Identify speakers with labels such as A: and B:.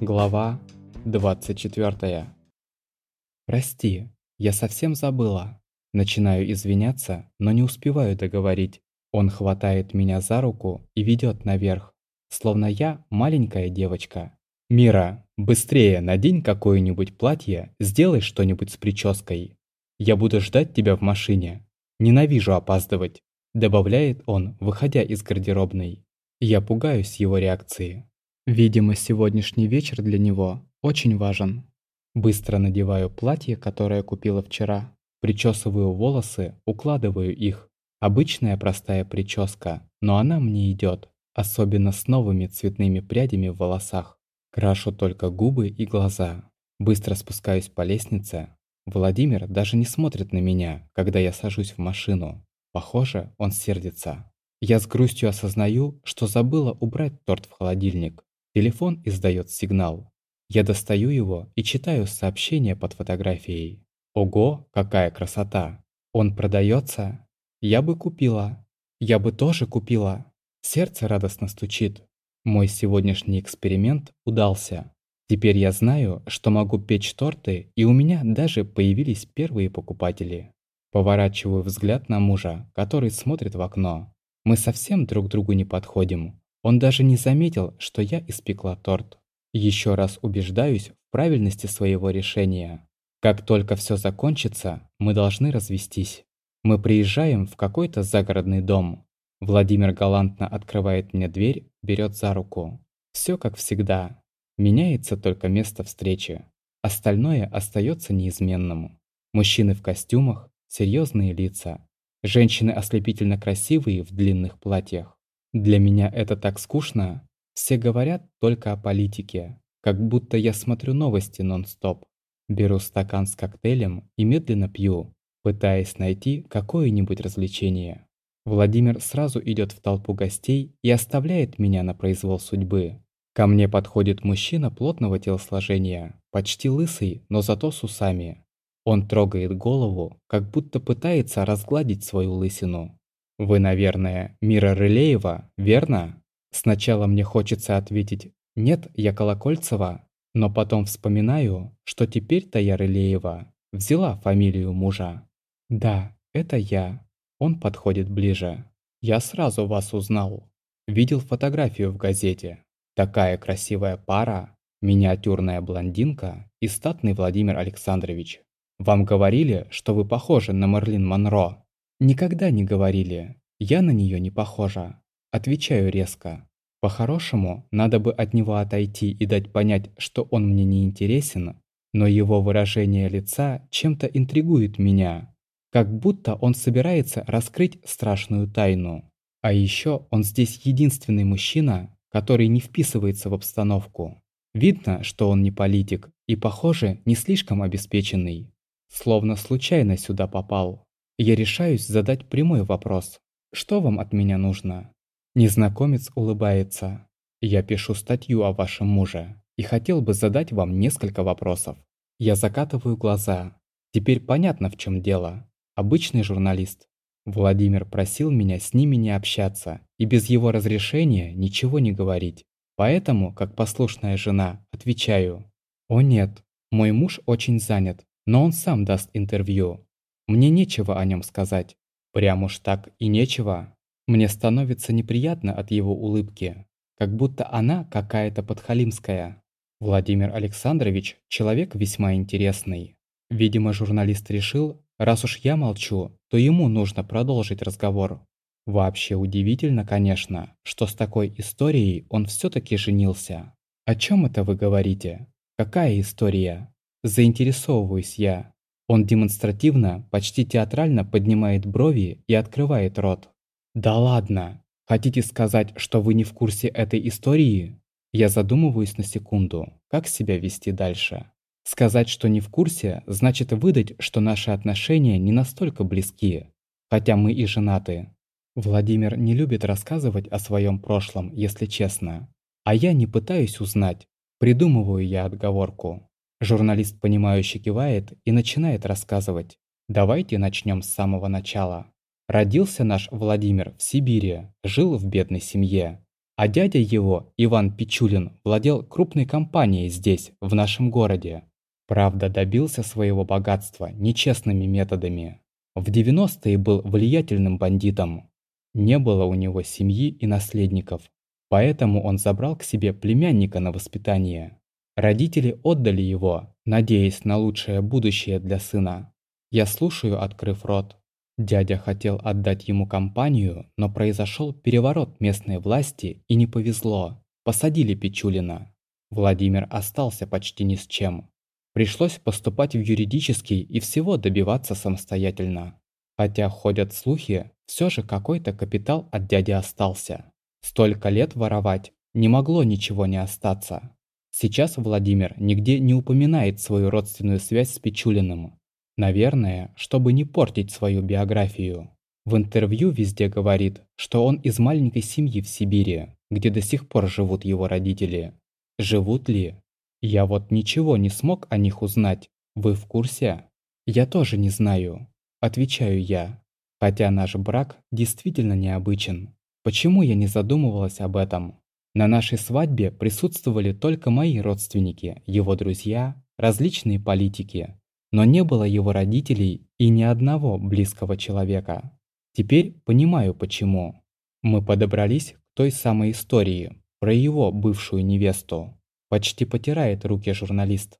A: Глава 24. Прости, я совсем забыла. Начинаю извиняться, но не успеваю договорить. Он хватает меня за руку и ведет наверх, словно я маленькая девочка. «Мира, быстрее надень какое-нибудь платье, сделай что-нибудь с прической. Я буду ждать тебя в машине. Ненавижу опаздывать», добавляет он, выходя из гардеробной. Я пугаюсь его реакции. Видимо, сегодняшний вечер для него очень важен. Быстро надеваю платье, которое купила вчера. Причесываю волосы, укладываю их. Обычная простая прическа, но она мне идет, особенно с новыми цветными прядями в волосах. Крашу только губы и глаза. Быстро спускаюсь по лестнице. Владимир даже не смотрит на меня, когда я сажусь в машину. Похоже, он сердится. Я с грустью осознаю, что забыла убрать торт в холодильник. Телефон издает сигнал. Я достаю его и читаю сообщение под фотографией. Ого, какая красота! Он продается? Я бы купила. Я бы тоже купила. Сердце радостно стучит. Мой сегодняшний эксперимент удался. Теперь я знаю, что могу печь торты, и у меня даже появились первые покупатели. Поворачиваю взгляд на мужа, который смотрит в окно. Мы совсем друг другу не подходим. Он даже не заметил, что я испекла торт. Еще раз убеждаюсь в правильности своего решения. Как только все закончится, мы должны развестись. Мы приезжаем в какой-то загородный дом. Владимир галантно открывает мне дверь, берет за руку. Все как всегда. Меняется только место встречи. Остальное остается неизменным. Мужчины в костюмах, серьезные лица. Женщины ослепительно красивые в длинных платьях. Для меня это так скучно. Все говорят только о политике, как будто я смотрю новости нон-стоп. Беру стакан с коктейлем и медленно пью, пытаясь найти какое-нибудь развлечение. Владимир сразу идет в толпу гостей и оставляет меня на произвол судьбы. Ко мне подходит мужчина плотного телосложения, почти лысый, но зато с усами. Он трогает голову, как будто пытается разгладить свою лысину. Вы, наверное, Мира Рылеева, верно? Сначала мне хочется ответить «Нет, я Колокольцева», но потом вспоминаю, что теперь-то я Рылеева взяла фамилию мужа. Да, это я. Он подходит ближе. Я сразу вас узнал. Видел фотографию в газете. Такая красивая пара, миниатюрная блондинка и статный Владимир Александрович. Вам говорили, что вы похожи на Мерлин Монро? Никогда не говорили. Я на нее не похожа. Отвечаю резко. По-хорошему, надо бы от него отойти и дать понять, что он мне не интересен, но его выражение лица чем-то интригует меня. Как будто он собирается раскрыть страшную тайну. А еще он здесь единственный мужчина, который не вписывается в обстановку. Видно, что он не политик и, похоже, не слишком обеспеченный. Словно случайно сюда попал. Я решаюсь задать прямой вопрос. Что вам от меня нужно? Незнакомец улыбается. Я пишу статью о вашем муже и хотел бы задать вам несколько вопросов. Я закатываю глаза. Теперь понятно, в чем дело. Обычный журналист. Владимир просил меня с ними не общаться и без его разрешения ничего не говорить. Поэтому, как послушная жена, отвечаю. О нет, мой муж очень занят, но он сам даст интервью. Мне нечего о нем сказать. Прям уж так и нечего. Мне становится неприятно от его улыбки, как будто она какая-то подхалимская. Владимир Александрович – человек весьма интересный. Видимо, журналист решил, раз уж я молчу, то ему нужно продолжить разговор. Вообще удивительно, конечно, что с такой историей он все-таки женился. О чем это вы говорите? Какая история? Заинтересовываюсь я. Он демонстративно, почти театрально поднимает брови и открывает рот. «Да ладно! Хотите сказать, что вы не в курсе этой истории?» Я задумываюсь на секунду, как себя вести дальше. Сказать, что не в курсе, значит выдать, что наши отношения не настолько близки, хотя мы и женаты. Владимир не любит рассказывать о своем прошлом, если честно. А я не пытаюсь узнать, придумываю я отговорку. Журналист, понимающе кивает и начинает рассказывать. Давайте начнем с самого начала. Родился наш Владимир в Сибири, жил в бедной семье. А дядя его, Иван Пичулин, владел крупной компанией здесь, в нашем городе. Правда, добился своего богатства нечестными методами. В 90-е был влиятельным бандитом. Не было у него семьи и наследников, поэтому он забрал к себе племянника на воспитание. Родители отдали его, надеясь на лучшее будущее для сына. Я слушаю, открыв рот. Дядя хотел отдать ему компанию, но произошел переворот местной власти и не повезло. Посадили Печулина. Владимир остался почти ни с чем. Пришлось поступать в юридический и всего добиваться самостоятельно. Хотя ходят слухи, все же какой-то капитал от дяди остался. Столько лет воровать, не могло ничего не остаться. Сейчас Владимир нигде не упоминает свою родственную связь с Печулиным. Наверное, чтобы не портить свою биографию. В интервью везде говорит, что он из маленькой семьи в Сибири, где до сих пор живут его родители. Живут ли? Я вот ничего не смог о них узнать. Вы в курсе? Я тоже не знаю. Отвечаю я. Хотя наш брак действительно необычен. Почему я не задумывалась об этом? На нашей свадьбе присутствовали только мои родственники, его друзья, различные политики. Но не было его родителей и ни одного близкого человека. Теперь понимаю почему. Мы подобрались к той самой истории про его бывшую невесту. Почти потирает руки журналист.